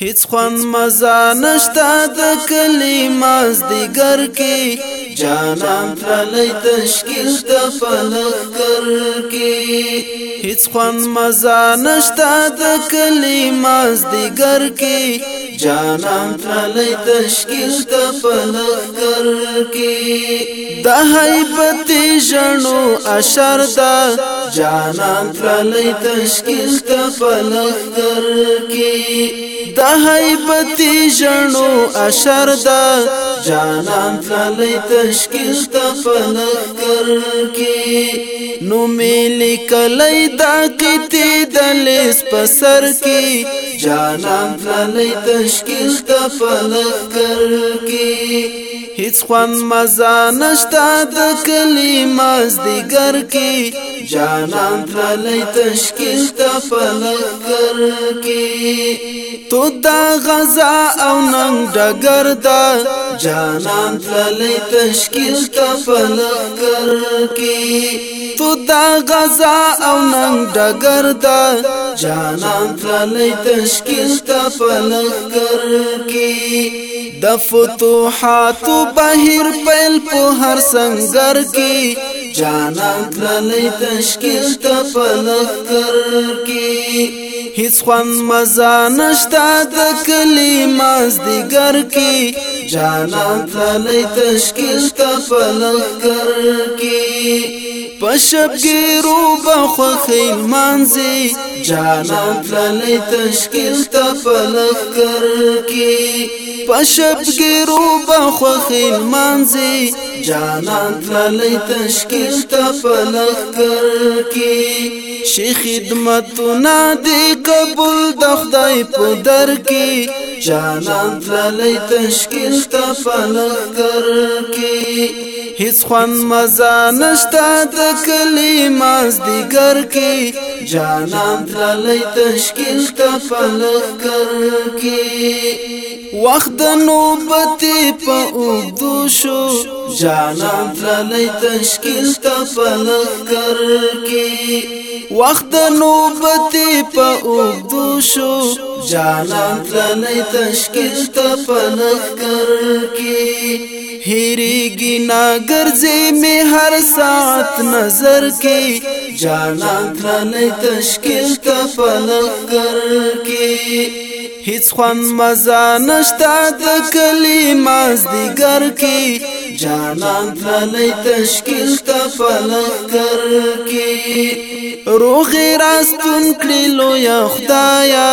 هیڅ خوان مزه نشتا د کلی ماز دیګر کې جانان تللی تشکیل د فلک کر کې هیڅ خوان مزه نشتا د کلی ماز دیګر کې جانان تللی تشکیل د فلک کر کې د هیبت جنو اشر ده جانان تللی تشکیل تا پلختر کی دا حیبتی جنو اشر دا جانان تللی تشکیل تا پلختر کی نو میلی کلی دا قیتی دلیس پسر کی جانان تللی تشکیل تا پلختر کی هیڅ خوان مزه نشتا د کلی ماز دیګر کې جانان تللی تشکیل ته فلکر کې تو دا غزا او نن ډګر دا جانان تللی تشکیل ته فلکر کې تو دا غزا او نن ډګر دا جانان تللی تشکیل تا پلک کر کی د فتوحات بهر پیل په هر سنگر کی جانان تللی تشکیل تا پلک کر کی هیڅ خوان مزه نشته د کلی ماز دیګر کی جانان تللی تشکیل تا پلک کر کی شبګیرو بخو خیل مانزي جانا پللی تشکیل تا پلخ کر کی پشبګیرو بخو خیل مانزي جانا پللی تشکیل تا پلخ کر کی شیخ خدمتونه دی قبول د خدای په در کې جانا پللی تشکیل تا پلخ کر کی هیڅ خوان مزه نشته د کلی ماز دیګر کې جانان تللی تشکیل ته فلک کر کې وخت نوبت په اوږدو شو جانان تللی تشکیل ته فلک کر کې وخت نوبت په اوږدو شو جانان تللی تشکیل ته فلک کر نا ګرځي می هر سات نظر کې جانان ترنه تشکیل کا پلک کر کې هیڅ خوان مزه نشتا د کلماز دیګر کې جانان تللی تشکیل ته فلک کر کې روغ راستون کړي لو یا خدایا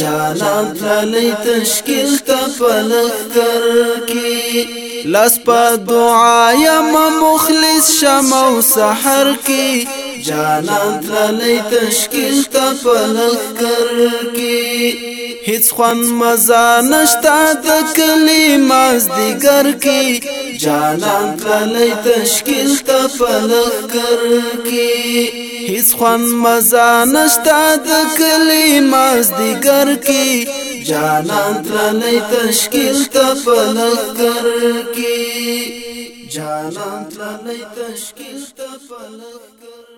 جانان تللی تشکیل تا پلک کر کی لس پا دعایم مخلص شمو سحر کی جانان تللی تشکیل تا پلک کر کی هیڅ خوان مزه نشتا د کلماز دیګر کی جانان تللی تشکیل تا پلک کر کی هیڅ خوان مزه نشتا د کلی ماز دیګر کی جانان تللی تشکیل ته فلکر کی جانان تللی تشکیل ته فلکر